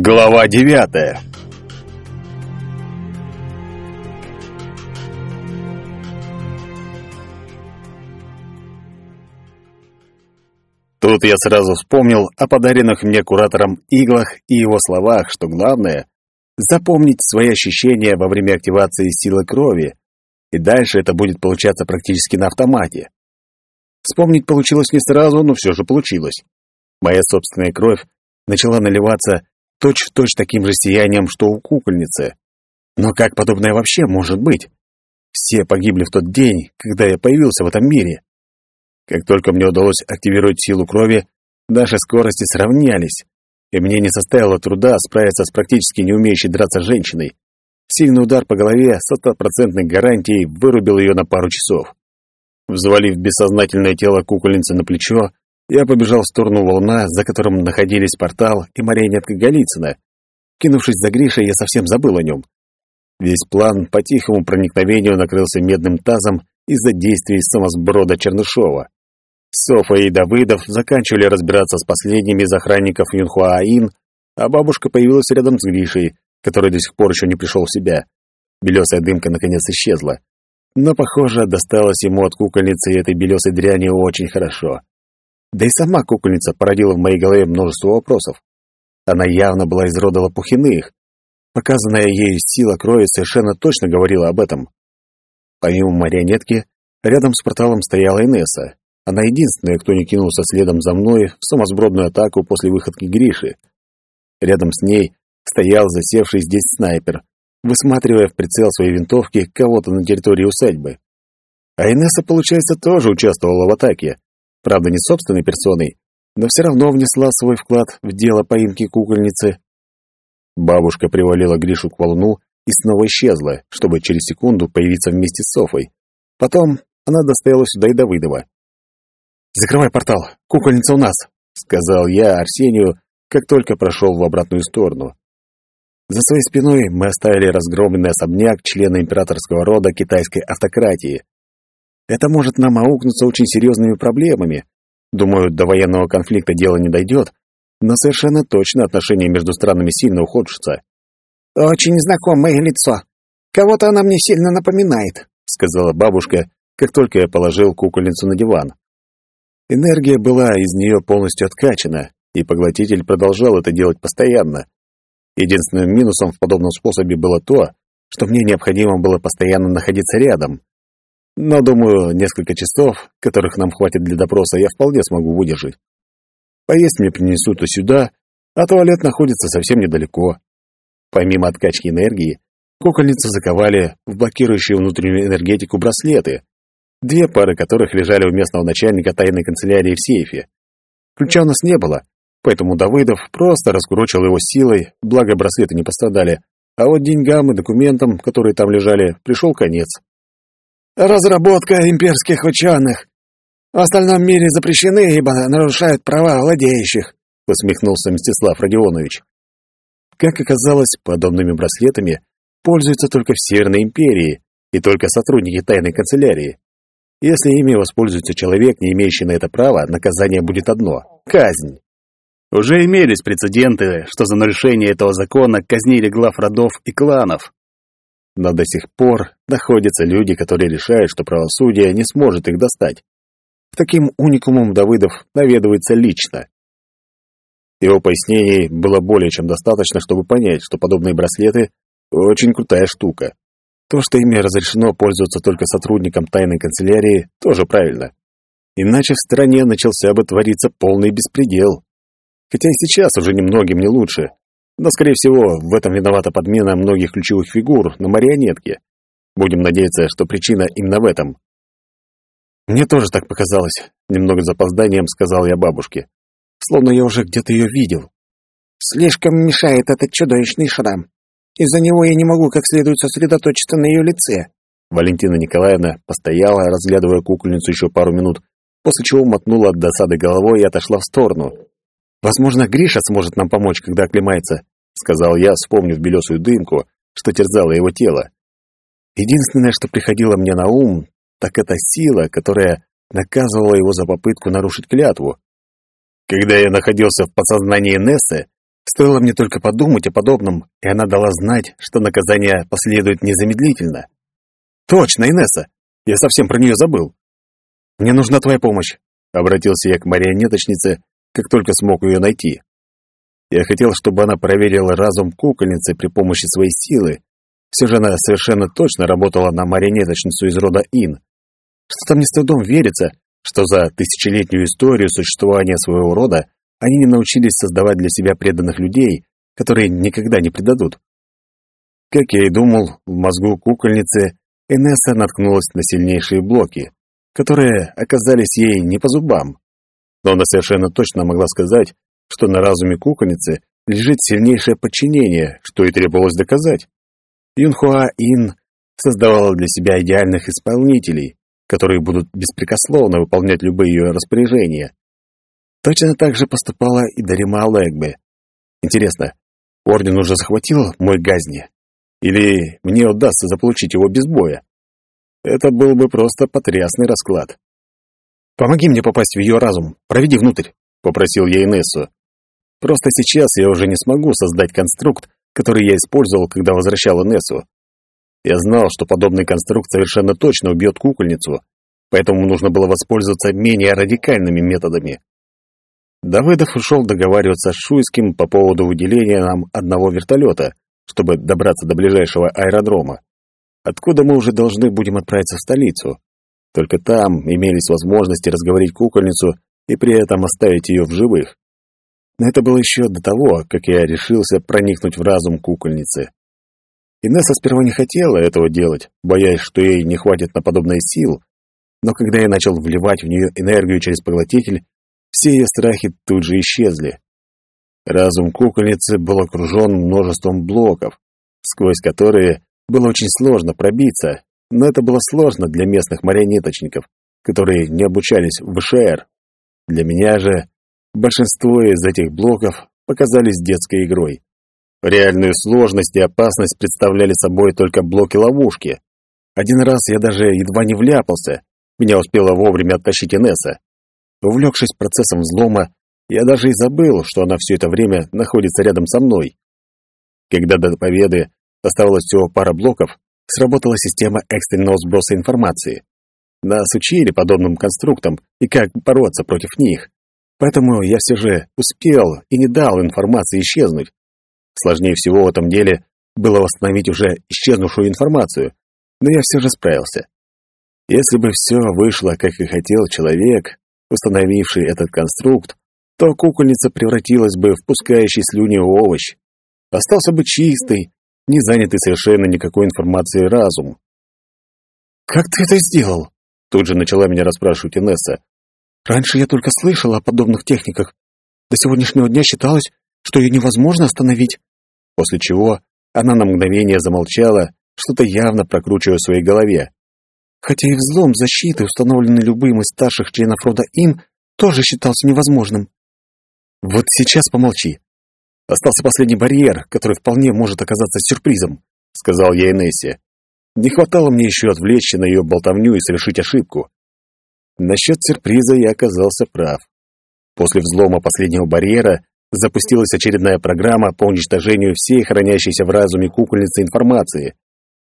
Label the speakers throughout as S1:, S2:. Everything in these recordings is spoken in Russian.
S1: Глава девятая Тут я сразу вспомнил о подаренных мне куратором иглах и его словах, что главное — запомнить свои ощущения во время активации силы крови, и дальше это будет получаться практически на автомате. Вспомнить получилось не сразу, но все же получилось. Моя собственная кровь начала наливаться точь-в-точь таким же сиянием, что у кукольницы. Но как подобное вообще может быть? Все погибли в тот день, когда я появился в этом мире. Как только мне удалось активировать силу крови, наши скорости сравнялись, и мне не составило труда справиться с практически не умеющей драться женщиной. Сильный удар по голове со стопроцентной гарантией вырубил ее на пару часов. Взвалив бессознательное тело кукольницы на плечо, я побежал в сторону волна, за которым находились портал и марионетка Голицына. Кинувшись за Гришей, я совсем забыл о нем. Весь план по тихому проникновению накрылся медным тазом из-за действий самосброда Чернышова. Софа и Давыдов заканчивали разбираться с последними из охранников Юнхуаин, а бабушка появилась рядом с Гришей, который до сих пор еще не пришел в себя. Белесая дымка наконец исчезла. Но, похоже, досталось ему от кукольницы этой белесой дряни очень хорошо. Да и сама кукольница породила в моей голове множество вопросов. Она явно была из рода Лопухиных. Показанная ею сила крови совершенно точно говорила об этом. Помимо марионетки, рядом с порталом стояла Инесса. Она единственная, кто не кинулся следом за мной в самосбродную атаку после выходки Гриши. Рядом с ней стоял засевший здесь снайпер, высматривая в прицел своей винтовки кого-то на территории усадьбы. А Инесса, получается, тоже участвовала в атаке, Правда, не собственной персоной, но все равно внесла свой вклад в дело поимки кукольницы. Бабушка привалила Гришу к волну и снова исчезла, чтобы через секунду появиться вместе с Софой. Потом она доставила сюда и Давыдова. «Закрывай портал, кукольница у нас», — сказал я Арсению, как только прошел в обратную сторону. За своей спиной мы оставили разгромленный особняк члена императорского рода китайской автократии. Это может нам аукнуться очень серьезными проблемами. Думаю, до военного конфликта дело не дойдет, но совершенно точно отношения между странами сильно ухудшатся.
S2: «Очень знакомое лицо. Кого-то она мне сильно напоминает», —
S1: сказала бабушка, как только я положил кукольницу на диван. Энергия была из нее полностью откачана, и поглотитель продолжал это делать постоянно. Единственным минусом в подобном способе было то, что мне необходимо было постоянно находиться рядом. Но, думаю, несколько часов, которых нам хватит для допроса, я вполне смогу выдержать. Поесть мне принесут и сюда, а туалет находится совсем недалеко. Помимо откачки энергии, кукольницу заковали в блокирующую внутреннюю энергетику браслеты, две пары которых лежали у местного начальника тайной канцелярии в сейфе. Ключа у нас не было, поэтому Давыдов просто раскурочил его силой, благо браслеты не пострадали, а вот деньгам и документам, которые там лежали, пришел конец.
S2: Разработка имперских ученых. В остальном мире запрещены, ибо нарушают права владеющих, усмехнулся Мстислав Родионович.
S1: Как оказалось, подобными браслетами пользуются только в Северной империи и только сотрудники тайной канцелярии. Если ими воспользуется человек, не имеющий на это права, наказание будет одно — казнь. Уже имелись прецеденты, что за нарушение этого закона казнили глав родов и кланов, но до сих пор находятся люди, которые решают, что правосудие не сможет их достать. К таким уникумам Давыдов наведывается лично. Его пояснений было более чем достаточно, чтобы понять, что подобные браслеты — очень крутая штука. То, что ими разрешено пользоваться только сотрудникам тайной канцелярии, тоже правильно. Иначе в стране начался бы твориться полный беспредел. Хотя и сейчас уже немногим не лучше. Но, скорее всего, в этом виновата подмена многих ключевых фигур на марионетке. Будем надеяться, что причина именно в этом. Мне тоже так показалось, немного запозданием сказал я бабушке. Словно я уже где-то ее видел.
S2: Слишком мешает этот чудовищный шрам. Из-за него я не могу как следует сосредоточиться на ее лице.
S1: Валентина Николаевна постояла, разглядывая кукольницу еще пару минут, после чего мотнула от досады головой и отошла в сторону. «Возможно, Гриша сможет нам помочь, когда оклемается», — сказал я, вспомнив белесую дымку, что терзало его тело. Единственное, что приходило мне на ум, так это сила, которая наказывала его за попытку нарушить клятву. Когда я находился в подсознании Нессы, Стоило мне только подумать о подобном, и она дала знать, что наказание последует незамедлительно. «Точно, Инесса! Я совсем про нее забыл. Мне нужна твоя помощь», — обратился я к марионеточнице, как только смог ее найти. Я хотел, чтобы она проверила разум кукольницы при помощи своей силы. Все же она совершенно точно работала на марионеточницу из рода Ин. Что-то мне с трудом верится, что за тысячелетнюю историю существования своего рода они не научились создавать для себя преданных людей, которые никогда не предадут. Как я и думал, в мозгу кукольницы Энесса наткнулась на сильнейшие блоки, которые оказались ей не по зубам. Но она совершенно точно могла сказать, что на разуме кукольницы лежит сильнейшее подчинение, что и требовалось доказать. Юнхуа Ин создавала для себя идеальных исполнителей, которые будут беспрекословно выполнять любые ее распоряжения. Точно так же поступала и Дарима Лэгбе. Интересно, орден уже захватил мой Газни? Или мне удастся заполучить его без боя? Это был бы просто потрясный расклад. «Помоги мне попасть в ее разум, проведи внутрь», — попросил я Инессу. «Просто сейчас я уже не смогу создать конструкт, который я использовал, когда возвращал Инессу. Я знал, что подобный конструкт совершенно точно убьет кукольницу, поэтому нужно было воспользоваться менее радикальными методами. Давыдов ушел договариваться с Шуйским по поводу выделения нам одного вертолета, чтобы добраться до ближайшего аэродрома, откуда мы уже должны будем отправиться в столицу. Только там имелись возможности разговорить кукольницу и при этом оставить ее в живых. Но это было еще до того, как я решился проникнуть в разум кукольницы. Инесса сперва не хотела этого делать, боясь, что ей не хватит на подобные сил, но когда я начал вливать в нее энергию через поглотитель, все ее страхи тут же исчезли. Разум кукольницы был окружен множеством блоков, сквозь которые было очень сложно пробиться, но это было сложно для местных марионеточников, которые не обучались в ВШР. Для меня же большинство из этих блоков показались детской игрой. Реальную сложность и опасность представляли собой только блоки-ловушки. Один раз я даже едва не вляпался, меня успела вовремя оттащить Инесса. Увлекшись процессом взлома, я даже и забыл, что она все это время находится рядом со мной. Когда до победы оставалось всего пара блоков, сработала система экстренного сброса информации. Нас учили подобным конструктам и как бороться против них. Поэтому я все же успел и не дал информации исчезнуть. Сложнее всего в этом деле было восстановить уже исчезнувшую информацию, но я все же справился. Если бы все вышло, как и хотел человек, установивший этот конструкт, то кукольница превратилась бы в пускающий слюни овощ. Остался бы чистый, не занятый совершенно никакой информацией разум. «Как ты это сделал?» Тут же начала меня расспрашивать Инесса. «Раньше я только слышала о подобных техниках. До сегодняшнего дня считалось, что ее невозможно остановить». После чего она на мгновение замолчала, что-то явно прокручивая в своей голове. Хотя и взлом защиты, установленный любым из старших членов рода Ин, тоже считался невозможным. Вот сейчас помолчи. Остался последний барьер, который вполне может оказаться сюрпризом, сказал я Инессе. Не хватало мне еще отвлечься на ее болтовню и совершить ошибку. Насчет сюрприза я оказался прав. После взлома последнего барьера запустилась очередная программа по уничтожению всей хранящейся в разуме кукольницы информации.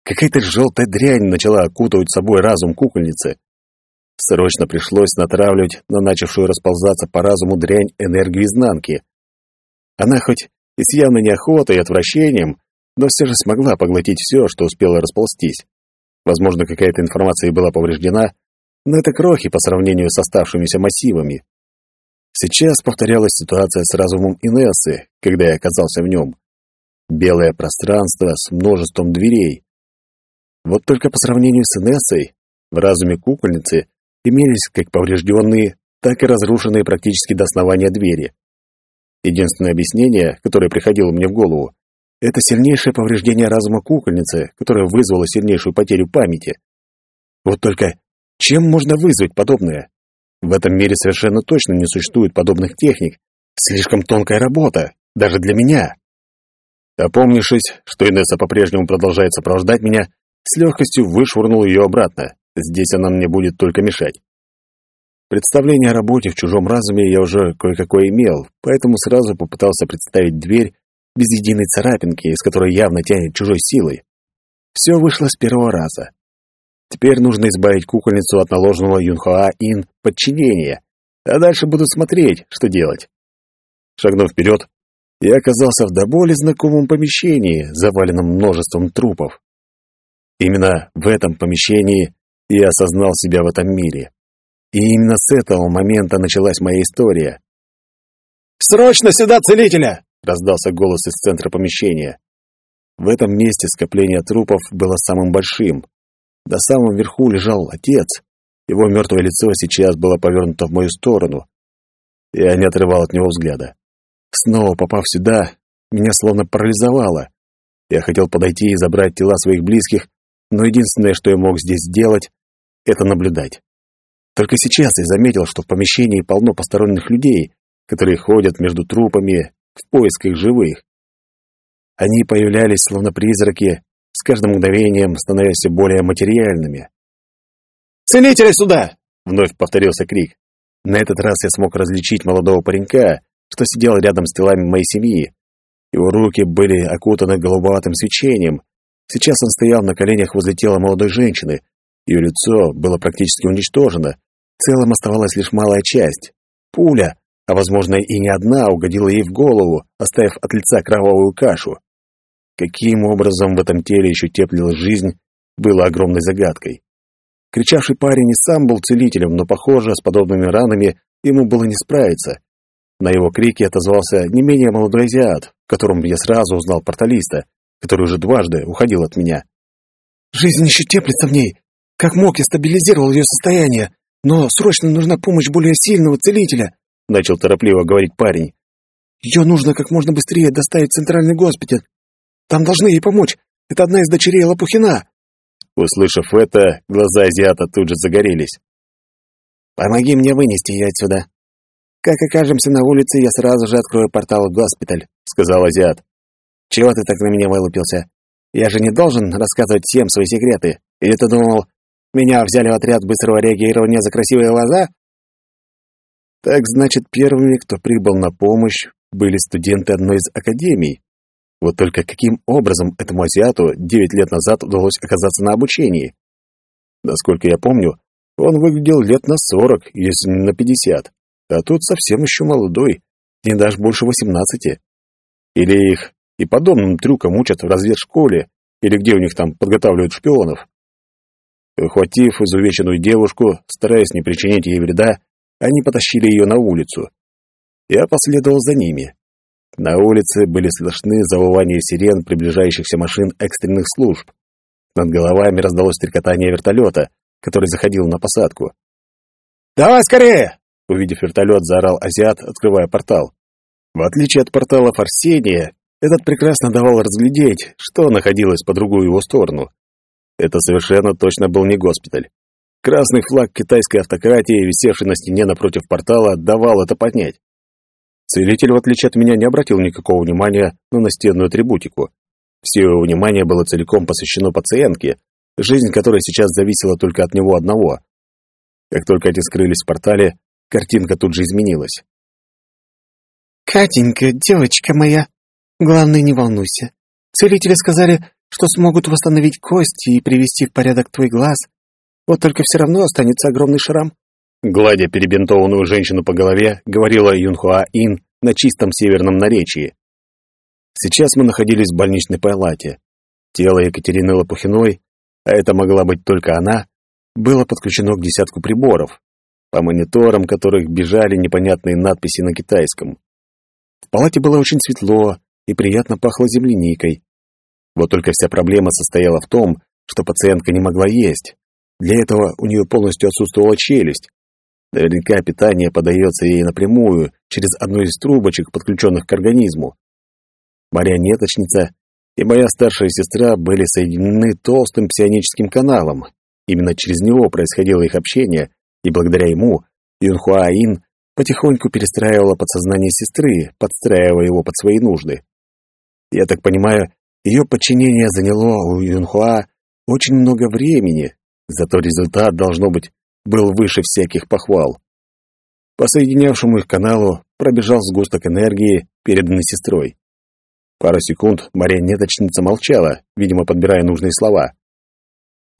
S1: Какая-то желтая дрянь начала окутывать собой разум кукольницы. Срочно пришлось натравливать на начавшую расползаться по разуму дрянь энергию изнанки. Она хоть и с явной неохотой и отвращением, но все же смогла поглотить все, что успело расползтись. Возможно, какая-то информация была повреждена, но это крохи по сравнению с оставшимися массивами. Сейчас повторялась ситуация с разумом Инессы, когда я оказался в нем. Белое пространство с множеством дверей. Вот только по сравнению с Инессой, в разуме кукольницы имелись как поврежденные, так и разрушенные практически до основания двери. Единственное объяснение, которое приходило мне в голову, это сильнейшее повреждение разума кукольницы, которое вызвало сильнейшую потерю памяти. Вот только чем можно вызвать подобное? В этом мире совершенно точно не существует подобных техник. Слишком тонкая работа, даже для меня. Опомнившись, что Инесса по-прежнему продолжает сопровождать меня, с легкостью вышвырнул ее обратно. Здесь она мне будет только мешать. Представление о работе в чужом разуме я уже кое-какое имел, поэтому сразу попытался представить дверь без единой царапинки, из которой явно тянет чужой силой. Все вышло с первого раза. Теперь нужно избавить кукольницу от наложенного Юнхоа Ин подчинения, а дальше буду смотреть, что делать. Шагнув вперед, я оказался в до боли знакомом помещении, заваленном множеством трупов. Именно в этом помещении я осознал себя в этом мире. И именно с этого момента началась моя история.
S2: «Срочно сюда целителя!»
S1: — раздался голос из центра помещения. В этом месте скопление трупов было самым большим. До самого верху лежал отец. Его мертвое лицо сейчас было повернуто в мою сторону. Я не отрывал от него взгляда. Снова попав сюда, меня словно парализовало. Я хотел подойти и забрать тела своих близких, но единственное, что я мог здесь сделать, это наблюдать. Только сейчас я заметил, что в помещении полно посторонних людей, которые ходят между трупами в поисках живых. Они появлялись словно призраки, с каждым мгновением становясь все более материальными.
S2: «Целители сюда!»
S1: — вновь повторился крик. На этот раз я смог различить молодого паренька, что сидел рядом с телами моей семьи. Его руки были окутаны голубоватым свечением. Сейчас он стоял на коленях возле тела молодой женщины. Ее лицо было практически уничтожено. В целом оставалась лишь малая часть. Пуля, а возможно и не одна, угодила ей в голову, оставив от лица кровавую кашу. Каким образом в этом теле еще теплилась жизнь, было огромной загадкой. Кричавший парень и сам был целителем, но, похоже, с подобными ранами ему было не справиться. На его крики отозвался не менее молодой азиат, в котором я сразу узнал порталиста, который уже дважды уходил от меня.
S2: «Жизнь еще теплится в ней. Как мог, я стабилизировал ее состояние, но срочно нужна помощь более сильного целителя»,
S1: начал торопливо говорить парень.
S2: «Ее нужно как можно быстрее доставить в центральный госпиталь. Там должны ей помочь. Это одна из дочерей Лопухина».
S1: Услышав это, глаза азиата тут же загорелись.
S2: «Помоги мне вынести ее отсюда. Как окажемся на улице, я сразу же открою портал в госпиталь», — сказал азиат. «Чего ты так на меня вылупился? Я же не должен рассказывать всем свои секреты. Или ты думал, меня взяли в отряд быстрого реагирования за красивые глаза?» Так значит, первыми, кто прибыл на помощь, были студенты одной из академий. Вот только каким образом этому азиату девять лет назад удалось оказаться на обучении? Насколько я помню, он выглядел лет на сорок, если не на пятьдесят, а тут совсем еще молодой, не даже больше восемнадцати. Или их и подобным трюкам учат в разведшколе, или где у них там подготавливают шпионов. Ухватив изувеченную девушку, стараясь не причинить ей вреда, они потащили ее на улицу. Я последовал за ними. На улице были слышны завывания сирен приближающихся машин экстренных служб. Над головами раздалось стрекотание вертолета, который заходил на посадку. «Давай скорее!»
S1: Увидев вертолет, заорал азиат, открывая портал. В отличие от портала Арсения, этот прекрасно давал разглядеть, что находилось по другую его сторону. Это совершенно точно был не госпиталь. Красный флаг китайской автократии, висевший на стене напротив портала, давал это поднять. Целитель, в отличие от меня, не обратил никакого внимания на настенную атрибутику. Все его внимание было целиком посвящено пациентке, жизнь которой сейчас зависела только от него одного. Как только эти скрылись в портале, картинка тут же изменилась.
S2: «Катенька, девочка моя, главное, не волнуйся. Целители сказали, что смогут восстановить кости и привести в порядок твой глаз. Вот только все равно останется огромный шрам.
S1: Гладя перебинтованную женщину по голове, говорила Юнхуа Ин на чистом северном наречии. Сейчас мы находились в больничной палате. Тело Екатерины Лопухиной, а это могла быть только она, было подключено к десятку приборов, по мониторам которых бежали непонятные надписи на китайском. В палате было очень светло и приятно пахло земляникой. Вот только вся проблема состояла в том, что пациентка не могла есть. Для этого у нее полностью отсутствовала челюсть, Наверняка питание подается ей напрямую, через одну из трубочек, подключенных к организму. Марионеточница и моя старшая сестра были соединены толстым псионическим каналом. Именно через него происходило их общение, и благодаря ему Юнхуаин потихоньку перестраивала подсознание сестры, подстраивая его под свои нужды. Я так понимаю, ее подчинение заняло у Юнхуа очень много времени, зато результат, должно быть, был выше всяких похвал. По соединявшему их каналу пробежал сгусток энергии, переданный сестрой. Пару секунд марионеточница молчала, видимо, подбирая нужные слова.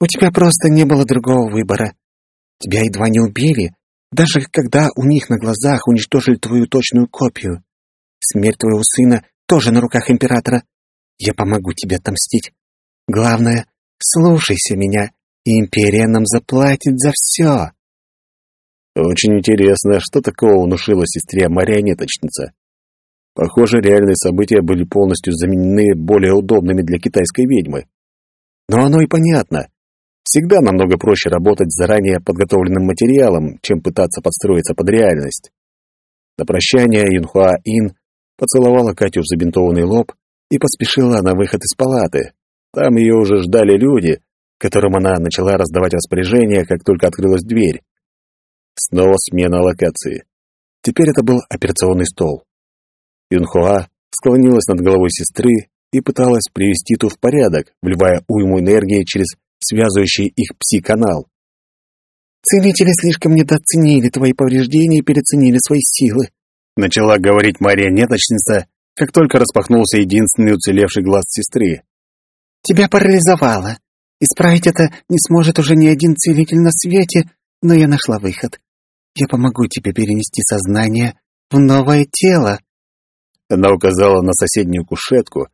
S2: «У тебя просто не было другого выбора. Тебя едва не убили, даже когда у них на глазах уничтожили твою точную копию. Смерть твоего сына тоже на руках императора. Я помогу тебе отомстить. Главное, слушайся меня, и империя нам заплатит за все».
S1: Очень интересно, что такого внушила сестре марионеточница. Похоже, реальные события были полностью заменены более удобными для китайской ведьмы. Но оно и понятно. Всегда намного проще работать с заранее подготовленным материалом, чем пытаться подстроиться под реальность. На прощание Юнхуа Ин поцеловала Катю в забинтованный лоб и поспешила на выход из палаты. Там ее уже ждали люди, которым она начала раздавать распоряжения, как только открылась дверь. Снова смена локации. Теперь это был операционный стол. Юнхуа склонилась над головой сестры и пыталась привести ту в порядок, вливая уйму энергии через связывающий их пси-канал.
S2: «Целители слишком недооценили твои повреждения и переоценили свои силы»,
S1: начала говорить марионеточница, как только распахнулся единственный уцелевший глаз сестры.
S2: «Тебя парализовало. Исправить это не сможет уже ни один целитель на свете, но я нашла выход. Я помогу тебе перенести сознание в новое тело».
S1: Она указала на соседнюю кушетку,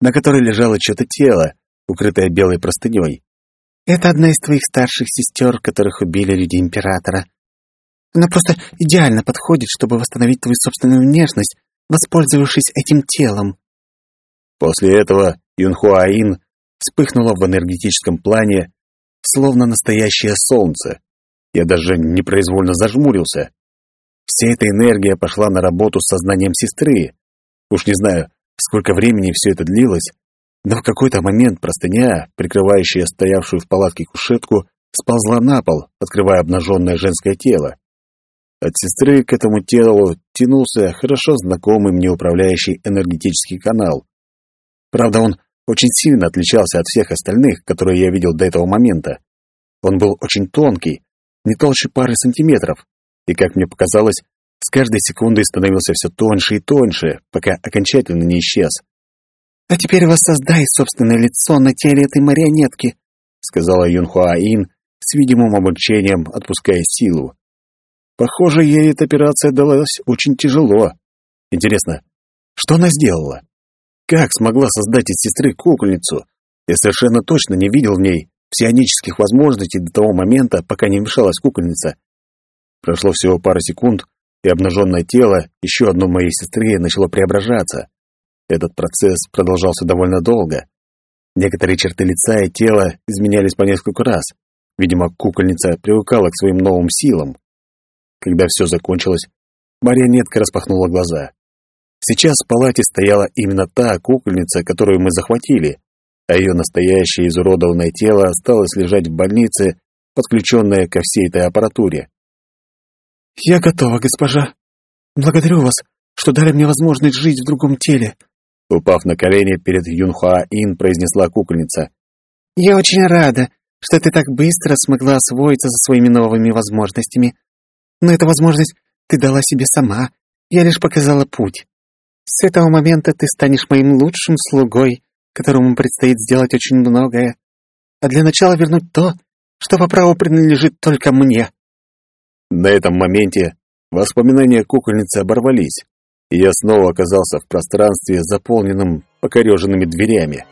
S1: на которой лежало что-то тело, укрытое белой простыней.
S2: «Это одна из твоих старших сестер, которых убили люди Императора. Она просто идеально подходит, чтобы восстановить твою собственную внешность, воспользовавшись этим телом».
S1: После этого Юнхуаин вспыхнула в энергетическом плане, словно настоящее солнце. Я даже непроизвольно зажмурился. Вся эта энергия пошла на работу с сознанием сестры. Уж не знаю, сколько времени все это длилось, но в какой-то момент простыня, прикрывающая стоявшую в палатке кушетку, сползла на пол, открывая обнаженное женское тело. От сестры к этому телу тянулся хорошо знакомый мне управляющий энергетический канал. Правда, он очень сильно отличался от всех остальных, которые я видел до этого момента. Он был очень тонкий, не толще пары сантиметров, и, как мне показалось, с каждой секундой становился все тоньше и тоньше, пока окончательно не исчез.
S2: «А теперь воссоздай собственное лицо на теле этой марионетки»,
S1: сказала Юнхуаин с видимым обучением, отпуская силу. Похоже, ей эта операция далась очень тяжело. Интересно, что она сделала? Как смогла создать из сестры кукольницу? Я совершенно точно не видел в ней псионических возможностей до того момента, пока не вмешалась кукольница. Прошло всего пара секунд, и обнаженное тело еще одной моей сестры начало преображаться. Этот процесс продолжался довольно долго. Некоторые черты лица и тела изменялись по несколько раз. Видимо, кукольница привыкала к своим новым силам. Когда все закончилось, марионетка распахнула глаза. Сейчас в палате стояла именно та кукольница, которую мы захватили, а ее настоящее изуродованное тело осталось лежать в больнице, подключенное ко всей этой аппаратуре.
S2: «Я готова, госпожа. Благодарю вас, что дали мне возможность жить в другом теле»,
S1: упав на колени перед Юнхуа Ин, произнесла кукольница.
S2: «Я очень рада, что ты так быстро смогла освоиться со своими новыми возможностями. Но эту возможность ты дала себе сама, я лишь показала путь. С этого момента ты станешь моим лучшим слугой, которому предстоит сделать очень многое, а для начала вернуть то, что по праву принадлежит только мне».
S1: На этом моменте воспоминания кукольницы оборвались, и я снова оказался в пространстве, заполненном покореженными дверями.